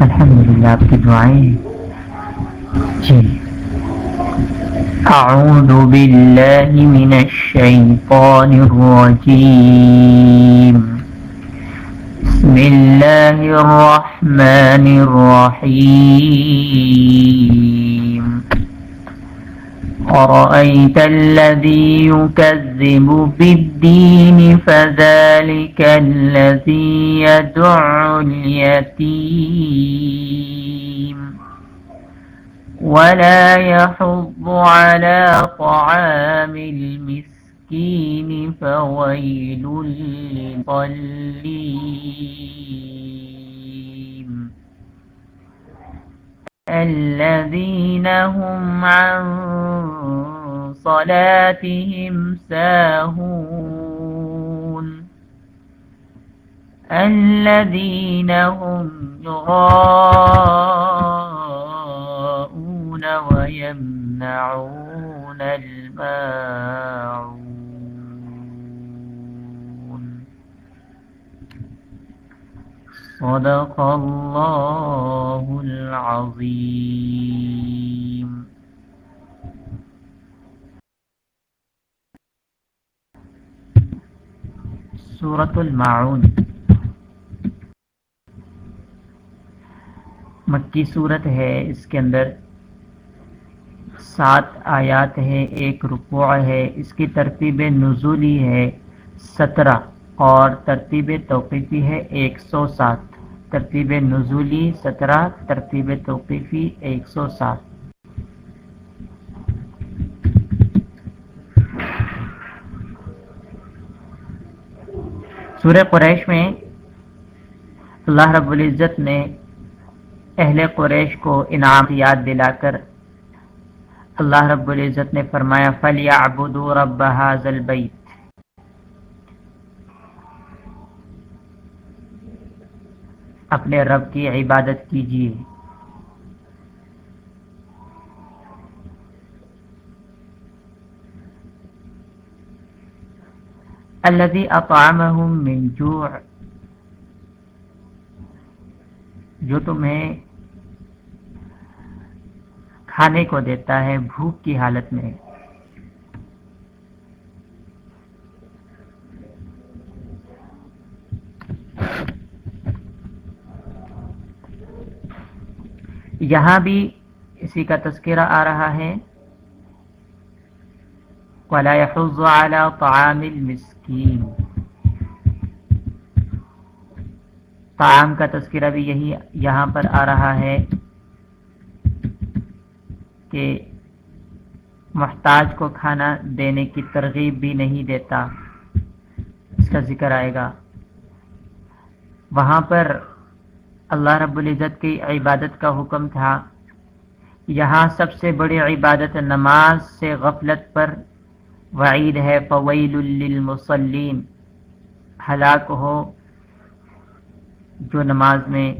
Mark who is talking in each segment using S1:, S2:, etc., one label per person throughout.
S1: الحمد للہ آپ کی دعائیں۔ جی۔ اعوذ باللہ من الشیطان الرجیم۔ بسم اللہ الرحمن الرحیم۔ أرأيت الذي يكذب بالدين فذلك الذي يدع اليتيم ولا يحض على طعام المسكين فويل للمصلين الذين هم عن صلاتهم ساهون الذين هم يراءون ويمنعون الماعون صدق الله العظيم. سورة المعون مکی صورت ہے، اس کے اندر سات آیات ہے ایک رکوع ہے، اس کی ترتیب نزولی ہے، سترہ. اور ترتیب توقیفی ہے ایک سو سات۔ ترتیب نزولی سترہ۔ ترتیب توقیفی ایک سو سات۔ سورہ قریش میں اللہ رب العزت نے اہل قریش کو انعام یاد دلا کر اللہ رب العزت نے فرمایا فلیا ابود رب حاضل اپنے رب کی عبادت کیجیے۔ الذي اطعمهم من جوع۔ جو تمہیں کھانے کو دیتا ہے بھوک کی حالت میں۔ یہاں بھی اسی کا تذکرہ آ رہا ہے۔ ولا يحض على طعام المسكين۔ طعام کا تذکرہ بھی یہی یہاں پر آ رہا ہے کہ محتاج کو کھانا دینے کی ترغیب بھی نہیں دیتا۔ اس کا ذکر آئے گا۔ وہاں پر اللہ رب العزت کی عبادت کا حکم تھا۔ یہاں سب سے بڑی عبادت نماز سے غفلت پر وعید ہے۔ فویل للمصلین، ہلاک ہو جو نماز میں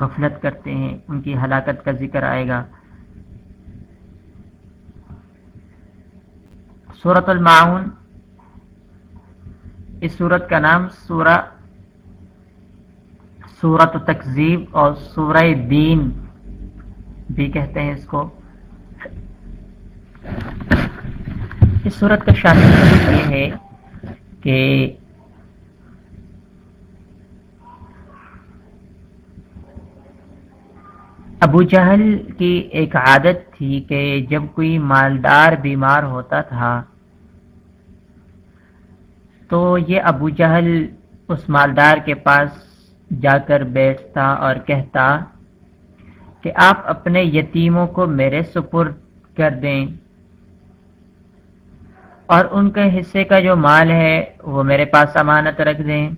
S1: غفلت کرتے ہیں، ان کی ہلاکت کا ذکر آئے گا۔ صورت المعون اس صورت کا نام سورہ سورت تقزیب اور سورہ دین بھی کہتے ہیں اس کو۔ اس صورت کا شان یہ ہے کہ ابو جہل کی ایک عادت تھی کہ جب کوئی مالدار بیمار ہوتا تھا تو یہ ابو جہل اس مالدار کے پاس جا کر بیٹھتا اور کہتا کہ آپ اپنے یتیموں کو میرے سپرد کر دیں۔ اور ان کے حصے کا جو مال ہے وہ میرے پاس امانت رکھ دیں۔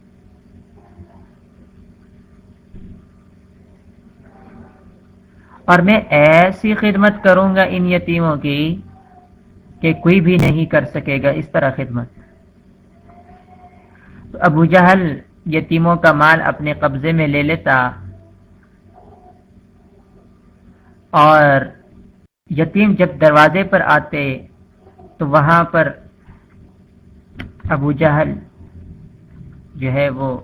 S1: اور میں ایسی خدمت کروں گا ان یتیموں کی کہ کوئی بھی نہیں کر سکے گا اس طرح خدمت۔ تو ابو جہل یتیموں کا مال اپنے قبضے میں لے لیتا۔ اور یتیم جب دروازے پر آتے تو وہاں پر ابو جہل جو ہے وہ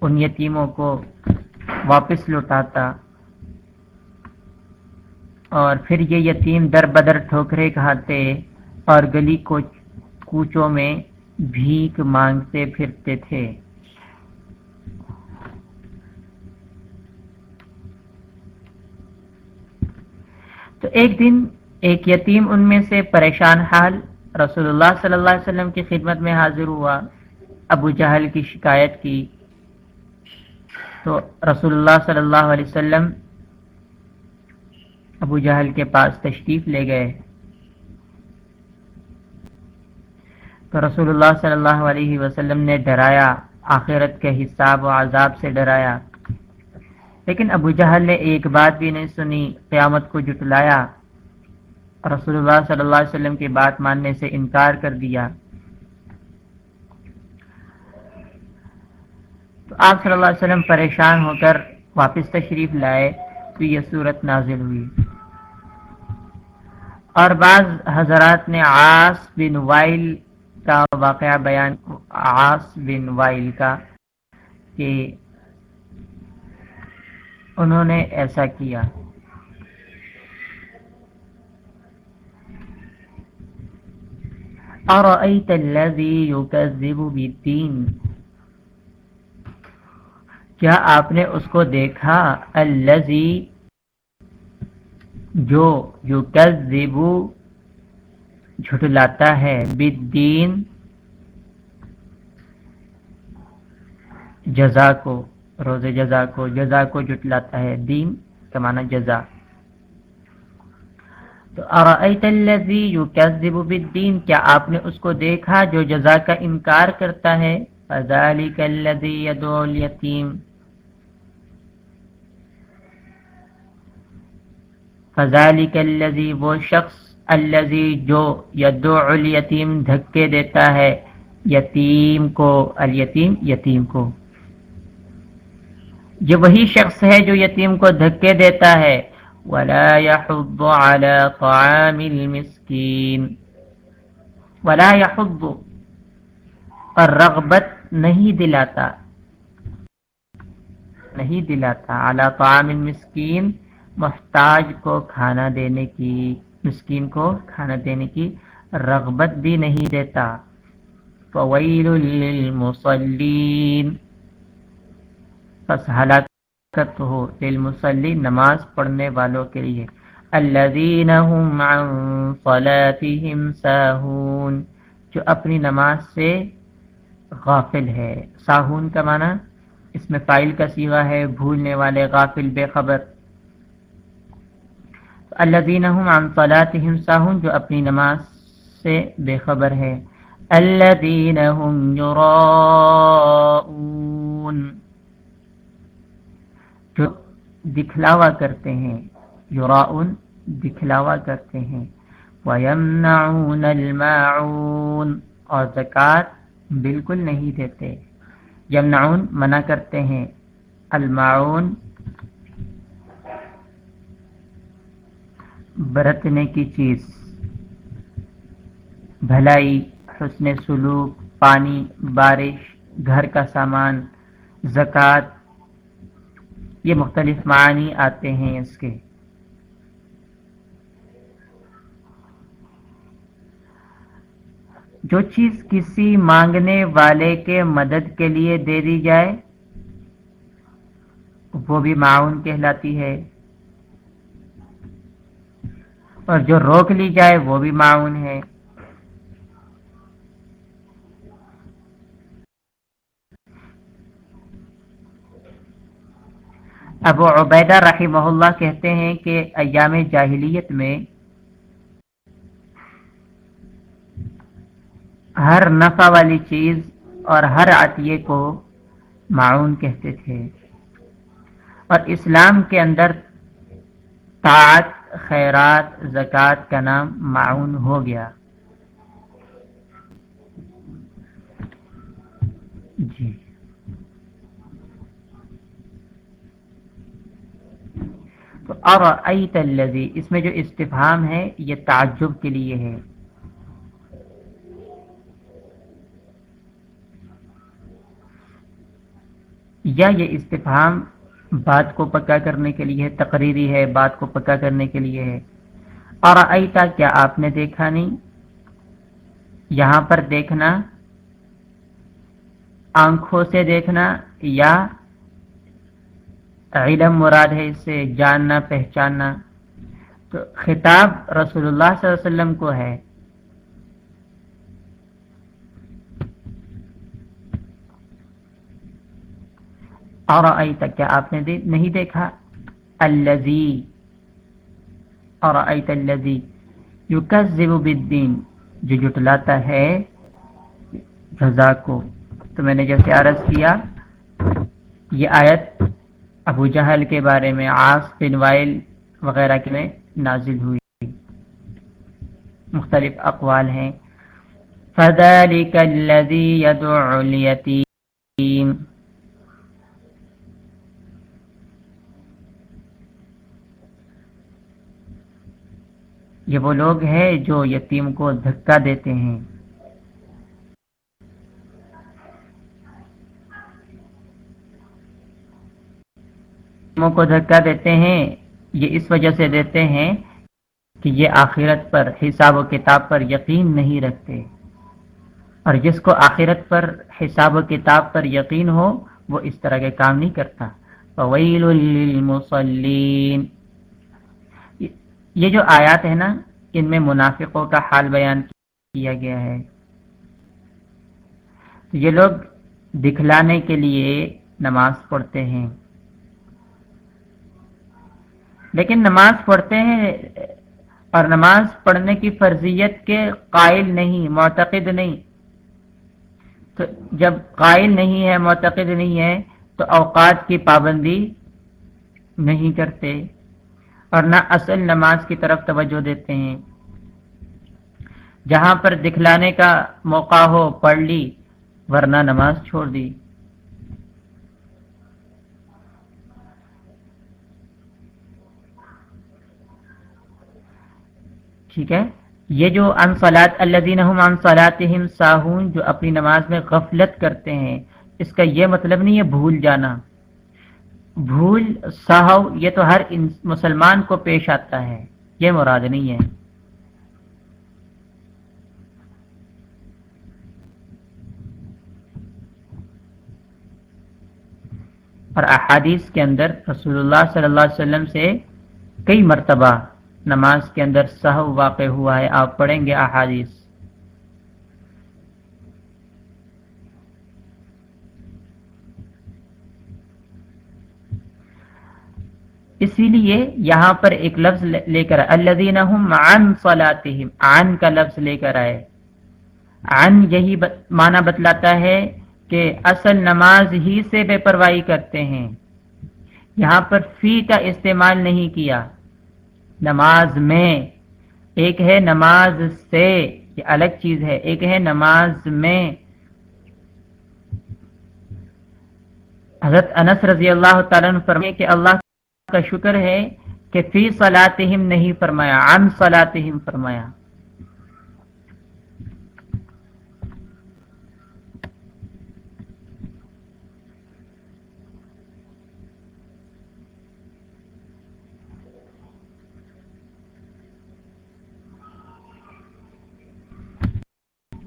S1: ان یتیموں کو واپس لوٹاتا۔ اور پھر یہ یتیم در بدر ٹھوکرے کھاتے اور گلی کو کوچوں میں بھیک مانگتے پھرتے تھے۔ تو ایک دن ایک یتیم ان میں سے پریشان حال رسول اللہ صلی اللہ علیہ وسلم کی خدمت میں حاضر ہوا، ابو جہل کی شکایت کی۔ تو رسول اللہ صلی اللہ علیہ وسلم ابو جہل کے پاس تشریف لے گئے۔ تو رسول اللہ صلی اللہ علیہ وسلم نے ڈرایا، آخرت کے حساب و عذاب سے ڈرایا۔ لیکن ابو جہل نے ایک بات بھی نہیں سنی، قیامت کو جٹلایا رسول اللہ صلی اللہ علیہ وسلم کی بات ماننے سے انکار کر دیا۔ تو آپ صلی اللہ علیہ وسلم پریشان ہو کر واپس تشریف لائے، تو یہ صورت نازل ہوئی۔ اور بعض حضرات نے آس بن وائل کا واقعہ بیان آس بن وائل کا، کہ انہوں نے ایسا کیا۔ اور کیا آپ نے اس کو دیکھا؟ الزی جو یو جھٹلاتا ہے۔ بدین جزا کو۔ روز جزا کو جزا کو جٹلاتا ہے، دین کا معنی جزا۔ تو ارأیت الذی یکذب بالدین، کیا آپ نے اس کو دیکھا جو جزا کا انکار کرتا ہے؟ فذالک الذی یدعو الیتیم۔ فذالک الذی، وہ شخص الذی جو یدعو الیتیم، دھکے دیتا ہے یتیم کو، الیتیم یتیم کو۔ یہ وہی شخص ہے جو یتیم کو دھکے دیتا ہے۔ ولا يحض على طعام المسكين۔ ولا يحض۔ اور رغبت نہیں دلاتا۔ نہیں دلاتا۔ على طعام المسكين۔ محتاج کو کھانا دینے کی۔ مسکین کو کھانا دینے کی رغبت بھی نہیں دیتا۔ فویل للمصلین پس ہلاکت ہو للمصلی نماز پڑھنے والوں کے لیے۔ الذین هم عن صلاتهم ساہون جو اپنی نماز سے غافل ہے۔ ساہون کا معنی اس میں فائل کا سیغہ ہے، بھولنے والے غافل، بے خبر۔ الذین هم عن صلاتهم ساہون جو اپنی نماز سے بے خبر ہے۔ الذین هم یراؤون جو دکھلاوا کرتے ہیں یوراؤن دکھلاوا کرتے ہیں۔ وَيَمْنَعُونَ الْمَاعُونَ اور زکوٰۃ بالکل نہیں دیتے۔ یمنعون منع کرتے ہیں۔ المعون برتنے کی چیز۔ بھلائی، حسن سلوک، پانی، بارش، گھر کا سامان، زکوٰۃ یہ مختلف معنی آتے ہیں اس کے۔ جو چیز کسی مانگنے والے کے مدد کے لیے دے دی جائے، وہ بھی معاون کہلاتی ہے۔ اور جو روک لی جائے، وہ بھی معاون ہے۔ ابو عبیدہ رحمہ اللہ کہتے ہیں کہ ایام جاہلیت میں ہر نفع والی چیز اور ہر عطیے کو معاون کہتے تھے۔ اور اسلام کے اندر طاعت، خیرات، زکوٰۃ کا نام معاون ہو گیا۔ جی۔ تو اور الذی، اس میں جو استفہام ہے، یہ تعجب کے لیے ہے۔ یا یہ استفہام بات کو پکا کرنے کے لیے تقریری ہے، بات کو پکا کرنے کے لیے ہے۔ اور ایتا کیا آپ نے دیکھا نہیں؟ یہاں پر دیکھنا، آنکھوں سے دیکھنا یا علم مراد ہے اس سے جاننا، پہچاننا۔ تو خطاب رسول اللہ صلی اللہ علیہ وسلم کو ہے۔ اور ایتا کیا آپ نے نہیں دیکھا؟ الزی اور ایت الزی یکذب بالدین جو جٹلاتا ہے جزا کو۔ تو میں نے جیسے عرض کیا، یہ آیت ابو جہل کے بارے میں آس بن وائل وغیرہ کے میں نازل ہوئی۔ مختلف اقوال ہیں۔ فذلك الذي يدعو اليتيم۔ یہ وہ لوگ ہیں جو یتیم کو دھکا دیتے ہیں۔ کو دھکا دیتے ہیں، یہ اس وجہ سے دیتے ہیں کہ یہ آخرت پر حساب و کتاب پر یقین نہیں رکھتے۔ اور جس کو آخرت پر حساب و کتاب پر یقین ہو، وہ اس طرح کے کام نہیں کرتا۔ فویل للمصلین یہ جو آیات ہے نا، ان میں منافقوں کا حال بیان کیا گیا ہے۔ یہ لوگ دکھلانے کے لیے نماز پڑھتے ہیں۔ لیکن نماز پڑھتے ہیں اور نماز پڑھنے کی فرضیت کے قائل نہیں، معتقد نہیں۔ تو جب قائل نہیں ہے، معتقد نہیں ہے، تو اوقات کی پابندی نہیں کرتے اور نہ اصل نماز کی طرف توجہ دیتے ہیں۔ جہاں پر دکھلانے کا موقع ہو، پڑھ لی، ورنہ نماز چھوڑ دی۔ ٹھیک ہے؟ یہ جو انصلات الذین هم ساہون، جو اپنی نماز میں غفلت کرتے ہیں، اس کا یہ مطلب نہیں ہے بھول جانا۔ بھول سہو یہ تو ہر مسلمان کو پیش آتا ہے۔ یہ مراد نہیں ہے۔ اور احادیث کے اندر رسول اللہ صلی اللہ علیہ وسلم سے کئی مرتبہ نماز کے اندر سہو واقع ہوا ہے۔ آپ پڑھیں گے احادیث۔ اسی لیے یہاں پر ایک لفظ لے کر الذین هم عن صلاتهم، عن کا لفظ لے کر آئے۔ عن یہی معنی بتلاتا ہے کہ اصل نماز ہی سے بے پرواہی کرتے ہیں۔ یہاں پر فی کا استعمال نہیں کیا۔ نماز میں۔ ایک ہے نماز سے، یہ الگ چیز ہے۔ ایک ہے نماز میں۔ حضرت انس رضی اللہ تعالیٰ فرمائے کہ اللہ کا شکر ہے کہ فی صلاتہم نہیں فرمایا، عن صلاتہم فرمایا۔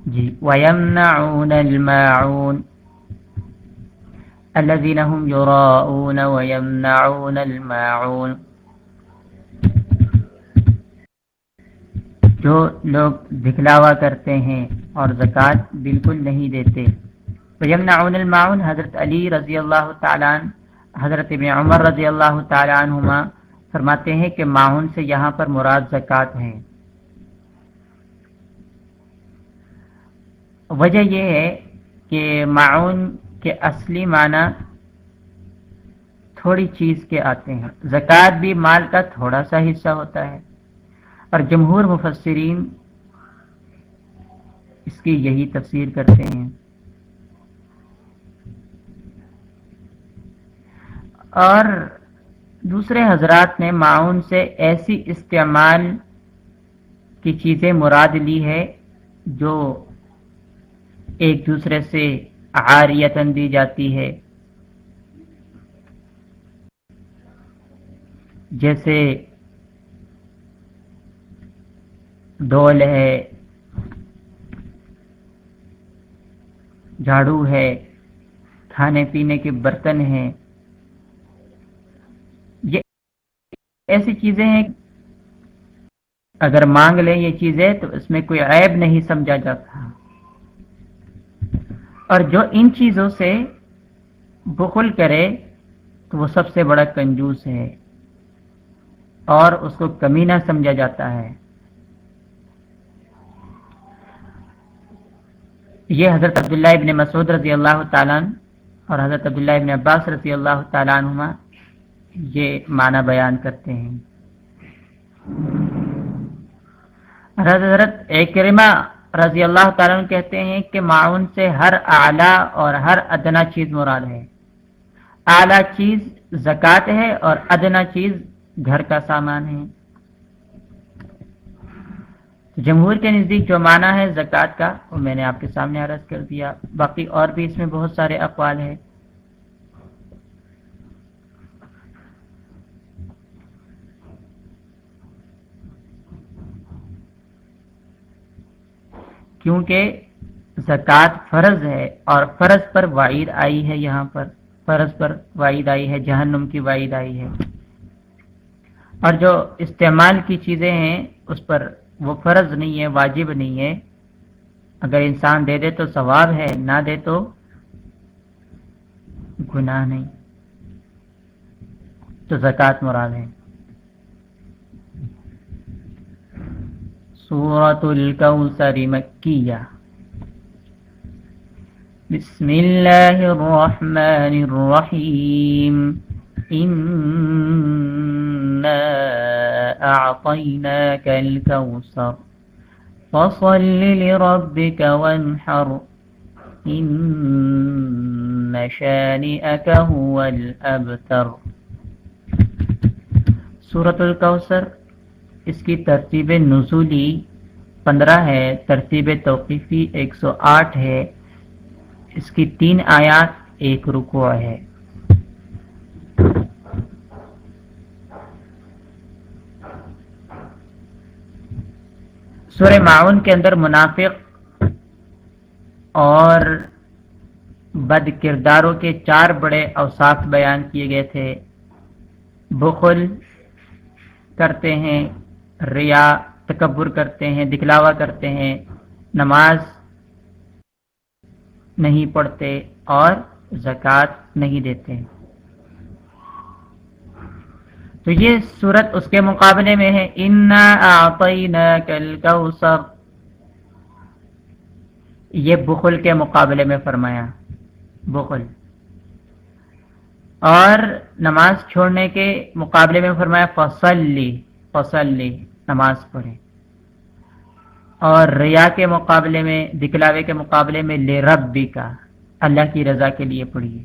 S1: جی۔ وَيَمْنَعُونَ الْمَاعُونَ۔ الذين هم يراءون ويمنعون الماعون۔ جو لوگ دکھلاوا کرتے ہیں اور زکوٰۃ بالکل نہیں دیتے۔ ویمنعون الماعون۔ حضرت علی رضی اللہ تعالیٰ حضرت ابن عمر رضی اللہ تعالیٰ عنہما فرماتے ہیں کہ معاون سے یہاں پر مراد زکوٰۃ ہے وجہ یہ ہے کہ معاون کے اصلی معنی تھوڑی چیز کے آتے ہیں۔ زکوٰۃ بھی مال کا تھوڑا سا حصہ ہوتا ہے۔ اور جمہور مفسرین اس کی یہی تفسیر کرتے ہیں۔ اور دوسرے حضرات نے معاون سے ایسی استعمال کی چیزیں مراد لی ہے جو ایک دوسرے سے عاریتن دی جاتی ہے۔ جیسے ڈول ہے، جھاڑو ہے، کھانے پینے کے برتن ہیں۔ یہ ایسی چیزیں ہیں، اگر مانگ لیں یہ چیزیں، تو اس میں کوئی عیب نہیں سمجھا جاتا۔ اور جو ان چیزوں سے بخل کرے، تو وہ سب سے بڑا کنجوس ہے اور اس کو کمی نہ سمجھا جاتا ہے۔ یہ حضرت عبداللہ ابن مسعود رضی اللہ تعالیٰ اور حضرت عبداللہ ابن عباس رضی اللہ تعالیٰ عنہ یہ معنی بیان کرتے ہیں۔ حضرت اکرمہ رضی اللہ تعالیٰ کہتے ہیں کہ معاون سے ہر اعلیٰ اور ہر ادنا چیز مراد ہے۔ اعلیٰ چیز زکوٰۃ ہے اور ادنا چیز گھر کا سامان ہے۔ جمہور کے نزدیک جو معنی ہے زکوٰۃ کا وہ میں نے آپ کے سامنے عرض کر دیا۔ باقی اور بھی اس میں بہت سارے اقوال ہیں۔ کیونکہ زکوٰۃ فرض ہے اور فرض پر وعید آئی ہے یہاں پر، فرض پر وعید آئی ہے، جہنم کی وعید آئی ہے۔ اور جو استعمال کی چیزیں ہیں، اس پر وہ فرض نہیں ہے، واجب نہیں ہے۔ اگر انسان دے دے تو ثواب ہے، نہ دے تو گناہ نہیں۔ تو زکوٰۃ مراد ہے۔ سورة الكوثر مكية. بسم الله الرحمن الرحيم. إنا أعطيناك الكوثر. فصل لربك وانحر. إن شانئك هو الأبتر. سورة الكوثر اس کی ترتیب نزولی پندرہ ہے، ترتیب توقیفی ایک سو آٹھ ہے۔ اس کی تین آیات ایک رکو ہے۔ سور معاون کے اندر منافق اور بد کرداروں کے چار بڑے اوساف بیان کیے گئے تھے۔ بخل کرتے ہیں ریا، تکبر کرتے ہیں، دکھلاوا کرتے ہیں، نماز نہیں پڑھتے اور زکوٰۃ نہیں دیتے۔ تو یہ صورت اس کے مقابلے میں ہے۔ کل یہ بخل کے مقابلے میں فرمایا۔ بخل۔ اور نماز چھوڑنے کے مقابلے میں فرمایا، فصل۔ لی فصل لی نماز پڑھے اور ریا کے مقابلے میں، دکھلاوے کے مقابلے میں، لے رب بھی کا اللہ کی رضا کے لیے پڑھیے۔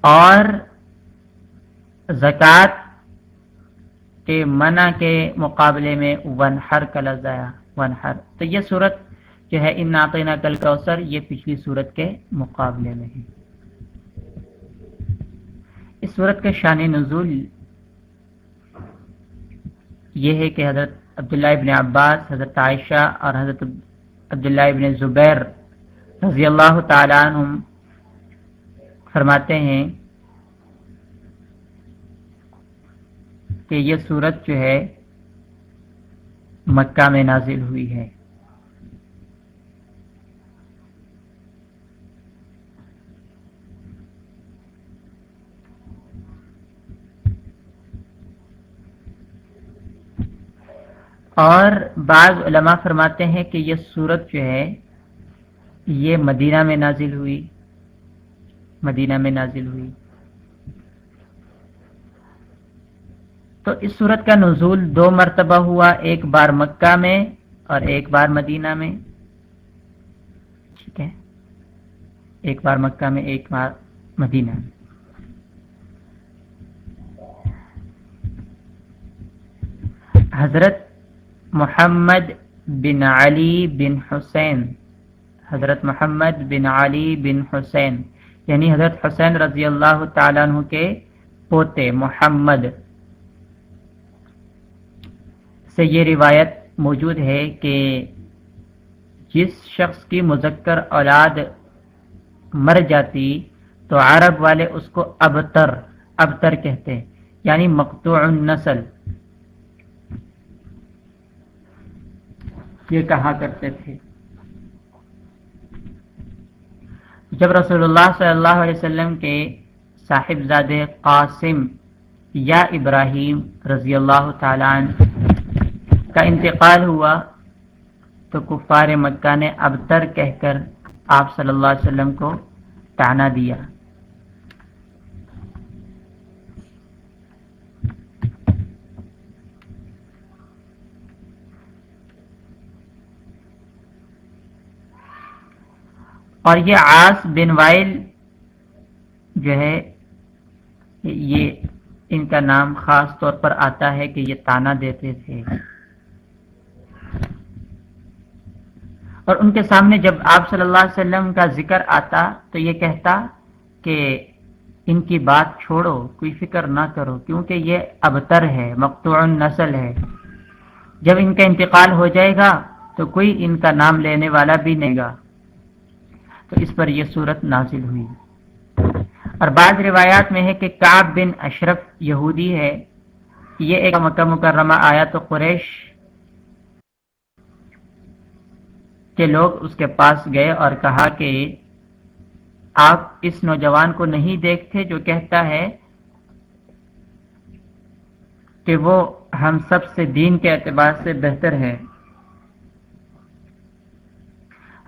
S1: اور زکوٰۃ کے منع کے مقابلے میں ون ہر کا لفظ آیا ون ہر تو یہ صورت جو ہے، ان ناطینہ کل کوثر یہ پچھلی صورت کے مقابلے میں ہے۔ اس صورت کے شان نزول یہ ہے کہ حضرت عبداللہ ابن عباس، حضرت عائشہ اور حضرت عبداللہ ابن زبیر رضی اللہ تعالیٰ عنہم فرماتے ہیں کہ یہ صورت جو ہے مکہ میں نازل ہوئی ہے۔ اور بعض علماء فرماتے ہیں کہ یہ صورت جو ہے، یہ مدینہ میں نازل ہوئی۔ مدینہ میں نازل ہوئی۔ تو اس صورت کا نزول دو مرتبہ ہوا، ایک بار مکہ میں اور ایک بار مدینہ میں۔ ٹھیک ہے۔ ایک بار مکہ میں، ایک بار مدینہ میں۔ حضرت محمد بن علی بن حسین۔ حضرت محمد بن علی بن حسین۔ یعنی حضرت حسین رضی اللہ تعالیٰ عنہ کے پوتے محمد۔ سے یہ روایت موجود ہے کہ جس شخص کی مذکر اولاد مر جاتی تو عرب والے اس کو ابتر ابتر کہتے یعنی مقتوع النسل۔ یہ کہا کرتے تھے۔ جب رسول اللہ صلی اللہ علیہ وسلم کے صاحبزاد قاسم یا ابراہیم رضی اللہ تعالیٰ کا انتقال ہوا، تو کفار مکہ نے ابتر کہہ کر آپ صلی اللہ علیہ وسلم کو تانا دیا۔ اور یہ آس بن وائل جو ہے، یہ ان کا نام خاص طور پر آتا ہے کہ یہ تانا دیتے تھے۔ اور ان کے سامنے جب آپ صلی اللہ علیہ وسلم کا ذکر آتا تو یہ کہتا کہ ان کی بات چھوڑو، کوئی فکر نہ کرو، کیونکہ یہ ابتر ہے مقتوع نسل ہے۔ جب ان کا انتقال ہو جائے گا تو کوئی ان کا نام لینے والا بھی نہیں گا۔ تو اس پر یہ صورت نازل ہوئی۔ اور بعض روایات میں ہے کہ کاب بن اشرف یہودی ہے۔ یہ ایک مکہ مکرمہ آیا تو قریش کے لوگ اس کے پاس گئے اور کہا کہ آپ اس نوجوان کو نہیں دیکھتے جو کہتا ہے کہ وہ ہم سب سے دین کے اعتبار سے بہتر ہے۔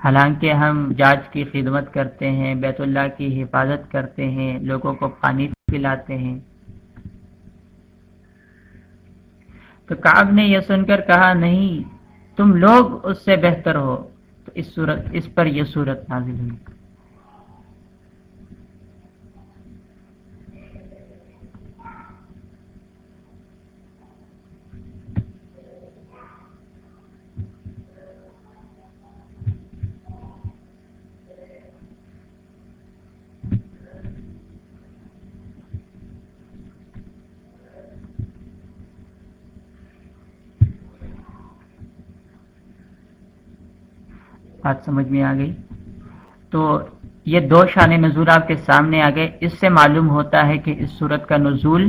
S1: حالانکہ ہم جاج کی خدمت کرتے ہیں، بیت اللہ کی حفاظت کرتے ہیں، لوگوں کو پانی پلاتے ہیں۔ تو کاب نے یہ سن کر کہا، نہیں، تم لوگ اس سے بہتر ہو۔ تو اس صورت، اس پر یہ صورت نازل ہوئی۔ بات سمجھ میں آ گئی۔ تو یہ دو شان نزول آپ کے سامنے آ گئے۔ اس سے معلوم ہوتا ہے کہ اس صورت کا نزول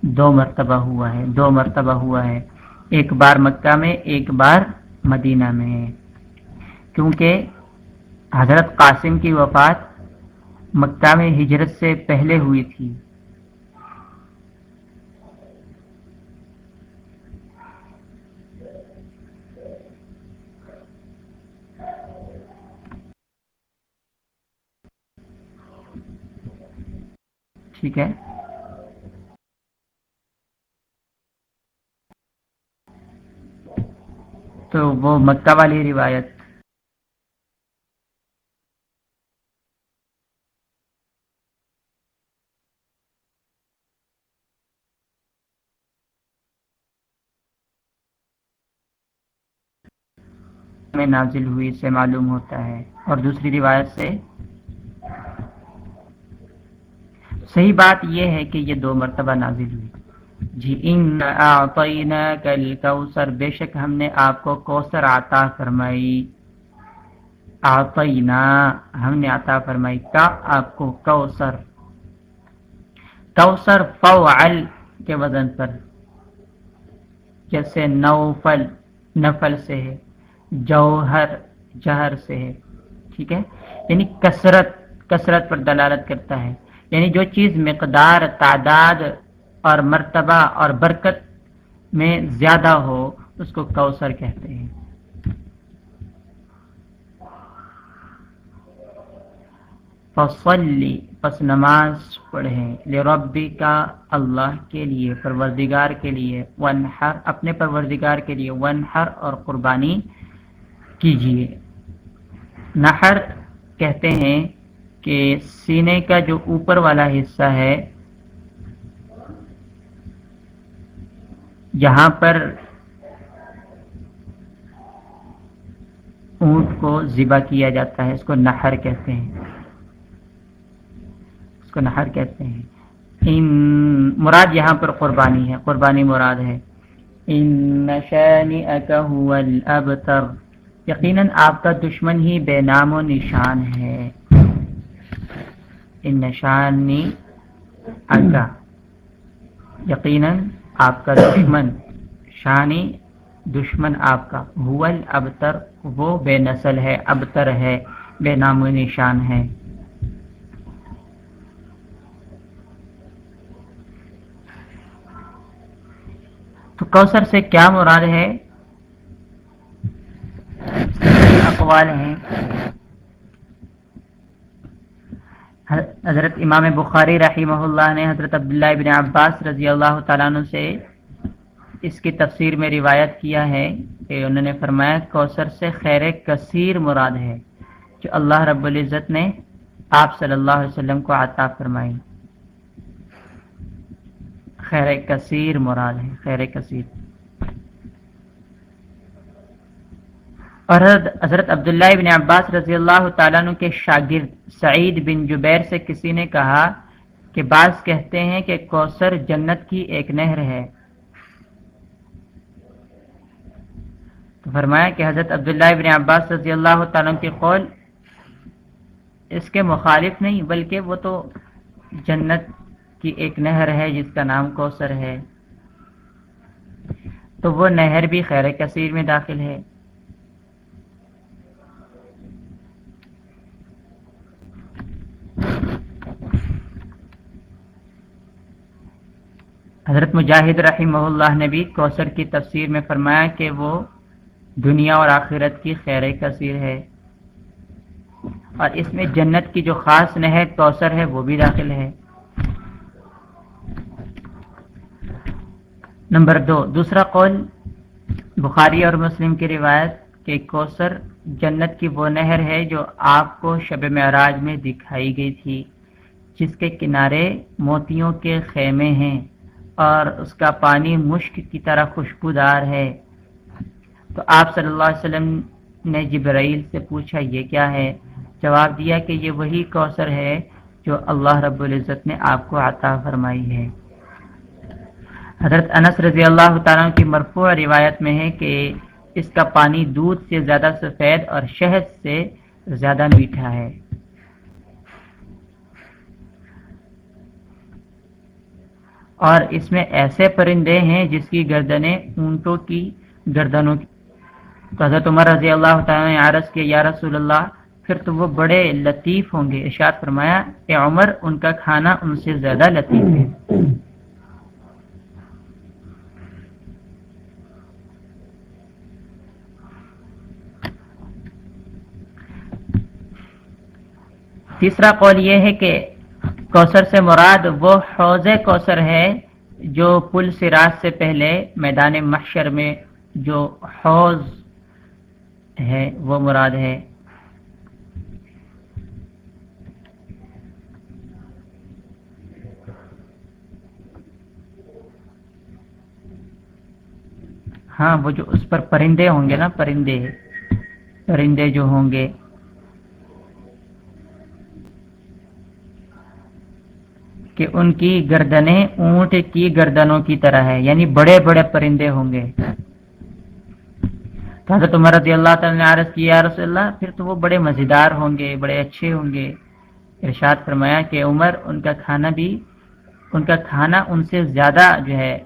S1: دو مرتبہ ہوا ہے، دو مرتبہ ہوا ہے۔ ایک بار مکہ میں، ایک بار مدینہ میں۔ کیونکہ حضرت قاسم کی وفات مکہ میں ہجرت سے پہلے ہوئی تھی۔ ٹھیک ہے۔ تو وہ مکہ والی روایت۔ میں نازل ہوئی سے معلوم ہوتا ہے۔ اور دوسری روایت سے صحیح بات یہ ہے کہ یہ دو مرتبہ نازل ہوئی۔ جی ان کوثر بے شک ہم نے آپ کو کوثر عطا فرمائی۔ آتینا ہم نے عطا فرمائی۔ کا آپ کو کوثر۔ کوثر فوعل کے وزن پر، جیسے نوفل، نفل سے ہے، جوہر، جہر سے ہے۔ ٹھیک ہے؟ یعنی کثرت کثرت پر دلالت کرتا ہے۔ یعنی جو چیز مقدار، تعداد اور مرتبہ اور برکت میں زیادہ ہو، اس کو کوثر کہتے ہیں۔ فصلی، پس نماز پڑھیں۔ لربی کا اللہ کے لیے، پروردگار کے لیے۔ ون ہر اپنے پروردگار کے لیے۔ ون ہر اور قربانی کیجیے۔ نہر کہتے ہیں کہ سینے کا جو اوپر والا حصہ ہے جہاں پر اونٹ کو ذبح کیا جاتا ہے، اس کو نہر کہتے ہیں۔ اس کو نہر کہتے ہیں۔ ان مراد یہاں پر قربانی ہے، قربانی مراد ہے۔ ان هو الابتر۔ یقیناً آپ کا دشمن ہی بے نام و نشان ہے۔ نشانی اکا یقیناً آپ کا دشمن، شانی دشمن آپ کا۔ ہوول ابتر وہ بے نسل ہے ابتر ہے، بے نام و نشان ہے۔ تو کوثر سے کیا مراد ہے؟ اقوال ہیں۔ حضرت امام بخاری رحمہ اللہ نے حضرت عبداللہ ابن عباس رضی اللہ تعالیٰ عنہ سے اس کی تفسیر میں روایت کیا ہے کہ انہوں نے فرمایا کوثر سے خیر کثیر مراد ہے جو اللہ رب العزت نے آپ صلی اللہ علیہ وسلم کو عطا فرمائی۔ خیر کثیر مراد ہے، خیر کثیر۔ اور حضرت عبداللہ بن عباس رضی اللہ تعالیٰ عنہ کے شاگرد سعید بن جبیر سے کسی نے کہا کہ بعض کہتے ہیں کہ کوثر جنت کی ایک نہر ہے۔ تو فرمایا کہ حضرت عبداللہ بن عباس رضی اللہ تعالیٰ کے قول اس کے مخالف نہیں، بلکہ وہ تو جنت کی ایک نہر ہے جس کا نام کوثر ہے۔ تو وہ نہر بھی خیر کثیر میں داخل ہے۔ حضرت مجاہد رحمہ اللہ نے بھی کوثر کی تفسیر میں فرمایا کہ وہ دنیا اور آخرت کی خیر کثیر ہے۔ اور اس میں جنت کی جو خاص نہر کوثر ہے، وہ بھی داخل ہے۔ نمبر دو، دوسرا قول، بخاری اور مسلم کی روایت کہ کوثر جنت کی وہ نہر ہے جو آپ کو شب معراج میں دکھائی گئی تھی، جس کے کنارے موتیوں کے خیمے ہیں۔ اور اس کا پانی مشک کی طرح خوشبودار ہے۔ تو آپ صلی اللہ علیہ وسلم نے جبرائیل سے پوچھا، یہ کیا ہے؟ جواب دیا کہ یہ وہی کوثر ہے جو اللہ رب العزت نے آپ کو عطا فرمائی ہے۔ حضرت انس رضی اللہ تعالیٰ کی مرفوع روایت میں ہے کہ اس کا پانی دودھ سے زیادہ سفید اور شہد سے زیادہ میٹھا ہے۔ اور اس میں ایسے پرندے ہیں جس کی گردنیں اونٹوں کی گردنوں کی۔ تو حضرت عمر رضی اللہ تعالیٰ نے عرض کیا، یا رسول اللہ، پھر تو وہ بڑے لطیف ہوں گے۔ ارشاد فرمایا کہ عمر، ان کا کھانا ان سے زیادہ لطیف ہے۔ تیسرا قول یہ ہے کہ کوثر سے مراد وہ حوض کوثر ہے جو پل سراج سے پہلے میدان محشر میں جو حوض ہے، وہ مراد ہے۔ ہاں وہ جو اس پر پرندے ہوں گے نا، پرندے پرندے جو ہوں گے۔ کہ ان کی گردنیں اونٹ کی گردنوں کی طرح ہے یعنی بڑے بڑے پرندے ہوں گے۔ تو حضرت عمر رضی اللہ تعالی نے عرض کیا رسول اللہ، پھر تو وہ بڑے مزیدار ہوں گے، بڑے اچھے ہوں گے۔ ارشاد فرمایا کہ عمر، ان کا کھانا بھی، ان کا کھانا ان سے زیادہ جو ہے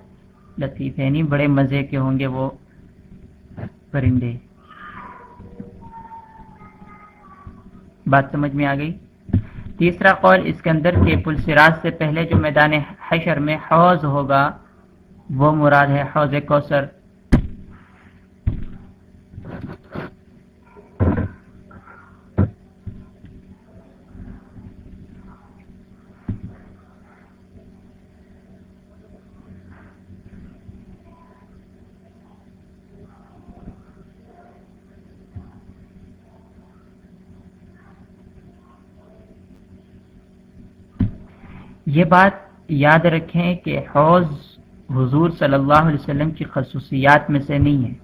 S1: لطیف ہے نہیں یعنی بڑے مزے کے ہوں گے وہ پرندے۔ بات سمجھ میں آ گئی؟ تیسرا قول اس کے اندر کے پل سراج سے پہلے جو میدان حشر میں حوض ہوگا، وہ مراد ہے حوض کوثر۔ یہ بات یاد رکھیں کہ حوض حضور صلی اللہ علیہ وسلم کی خصوصیات میں سے نہیں ہے،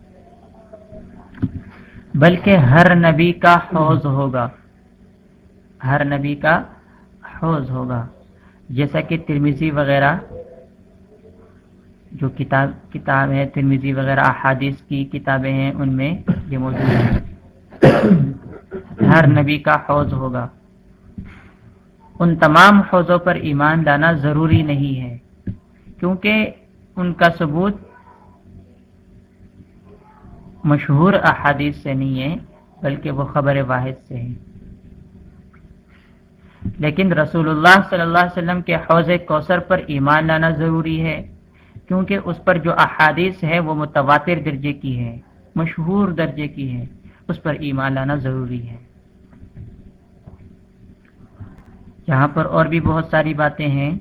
S1: بلکہ ہر نبی کا حوض ہوگا۔ ہر نبی کا حوض ہوگا۔ جیسا کہ ترمیزی وغیرہ، جو کتاب کتاب ہے ترمیزی وغیرہ، احادیث کی کتابیں ہیں، ان میں یہ موجود ہے ہر نبی کا حوض ہوگا۔ ان تمام حوضوں پر ایمان لانا ضروری نہیں ہے، کیونکہ ان کا ثبوت مشہور احادیث سے نہیں ہے، بلکہ وہ خبر واحد سے ہے لیکن رسول اللہ صلی اللہ علیہ وسلم کے حوض کوثر پر ایمان لانا ضروری ہے، کیونکہ اس پر جو احادیث ہے وہ متواتر درجے کی ہے، مشہور درجے کی ہے، اس پر ایمان لانا ضروری ہے۔ یہاں پر اور بھی بہت ساری باتیں ہیں۔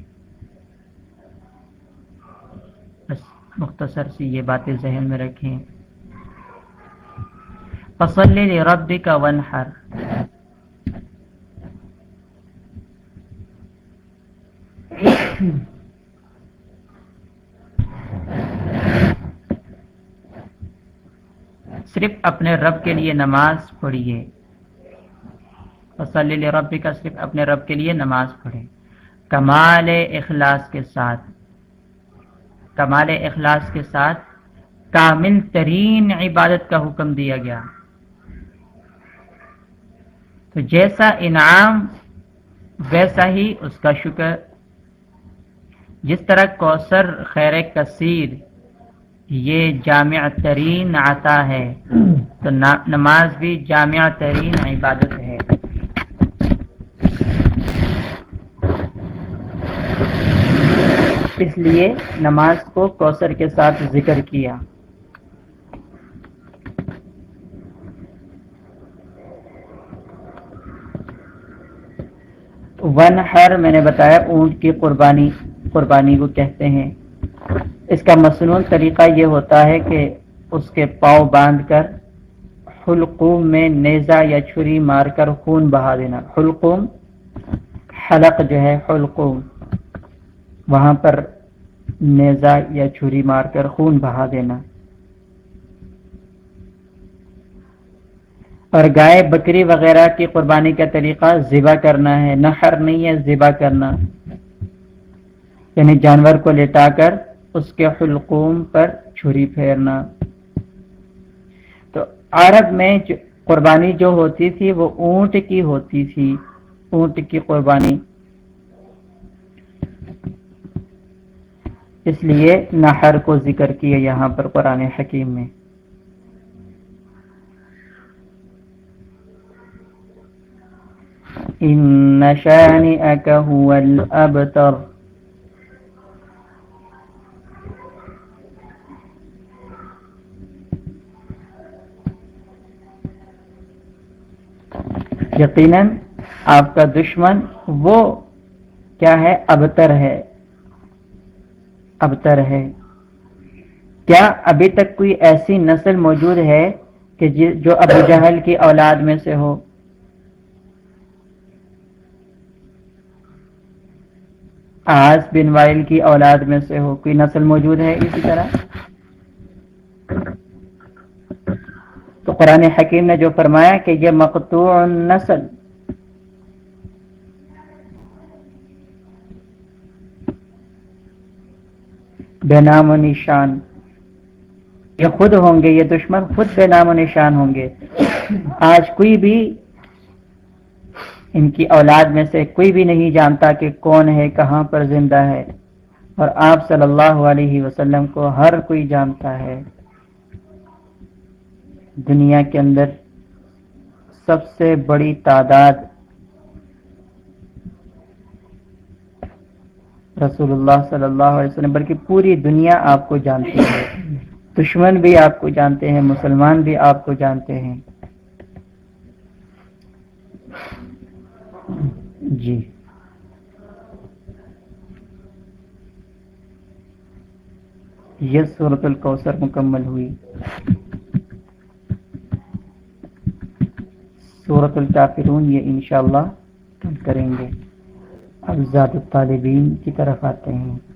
S1: بس مختصر سی یہ باتیں ذہن میں رکھیں۔ فصل رب کا ون ہر صرف اپنے رب کے لیے نماز پڑھیے۔ فصلی ربی کا صرف اپنے رب کے لیے نماز پڑھے کمال اخلاص کے ساتھ، کمال اخلاص کے ساتھ کامل ترین عبادت کا حکم دیا گیا۔ تو جیسا انعام، ویسا ہی اس کا شکر۔ جس طرح کوثر خیر کثیر، یہ جامع ترین آتا ہے۔ تو نماز بھی جامع ترین عبادت ہے۔ اس لیے نماز کو کوثر کے ساتھ ذکر کیا۔ ون ہر میں نے بتایا اونٹ کی قربانی قربانی کو کہتے ہیں۔ اس کا مصنون طریقہ یہ ہوتا ہے کہ اس کے پاؤں باندھ کر حلقوم میں نیزا یا چھری مار کر خون بہا دینا۔ حلقوم، حلق جو ہے، حلقوم۔ وہاں پر نیزا یا چھری مار کر خون بہا دینا۔ اور گائے بکری وغیرہ کی قربانی کا طریقہ ذبح کرنا ہے نہر نہیں ہے ذبح کرنا۔ یعنی جانور کو لٹا کر اس کے حلقوم پر چھری پھیرنا۔ تو عرب میں جو قربانی جو ہوتی تھی، وہ اونٹ کی ہوتی تھی، اونٹ کی قربانی۔ اس لیے نہر کو ذکر کیا یہاں پر قرآن حکیم میں۔ ان شانئك هو الابتر۔ یقیناً آپ کا دشمن وہ کیا ہے؟ ابتر ہے۔ ابتر ہے۔ کیا ابھی تک کوئی ایسی نسل موجود ہے کہ جی- جو ابو جہل کی اولاد میں سے ہو؟ آج بن وائل کی اولاد میں سے ہو۔ کوئی نسل موجود ہے اسی طرح؟ تو قرآن حکیم نے جو فرمایا کہ یہ مقتوع نسل بے نام و نشان۔ یہ خود ہوں گے، یہ دشمن خود بے نام و نشان ہوں گے۔ آج کوئی بھی ان کی اولاد میں سے کوئی بھی نہیں جانتا کہ کون ہے، کہاں پر زندہ ہے۔ اور آپ صلی اللہ علیہ وسلم کو ہر کوئی جانتا ہے۔ دنیا کے اندر سب سے بڑی تعداد رسول اللہ صلی اللہ علیہ وسلم، بلکہ پوری دنیا آپ کو جانتی ہے۔ دشمن بھی آپ کو جانتے ہیں، مسلمان بھی آپ کو جانتے ہیں۔ جی۔ یہ صورت الکوثر مکمل ہوئی۔ صورت الکافرون یہ انشاءاللہ کریں گے۔ اب زیادہ طالبین کی طرف آتے ہیں۔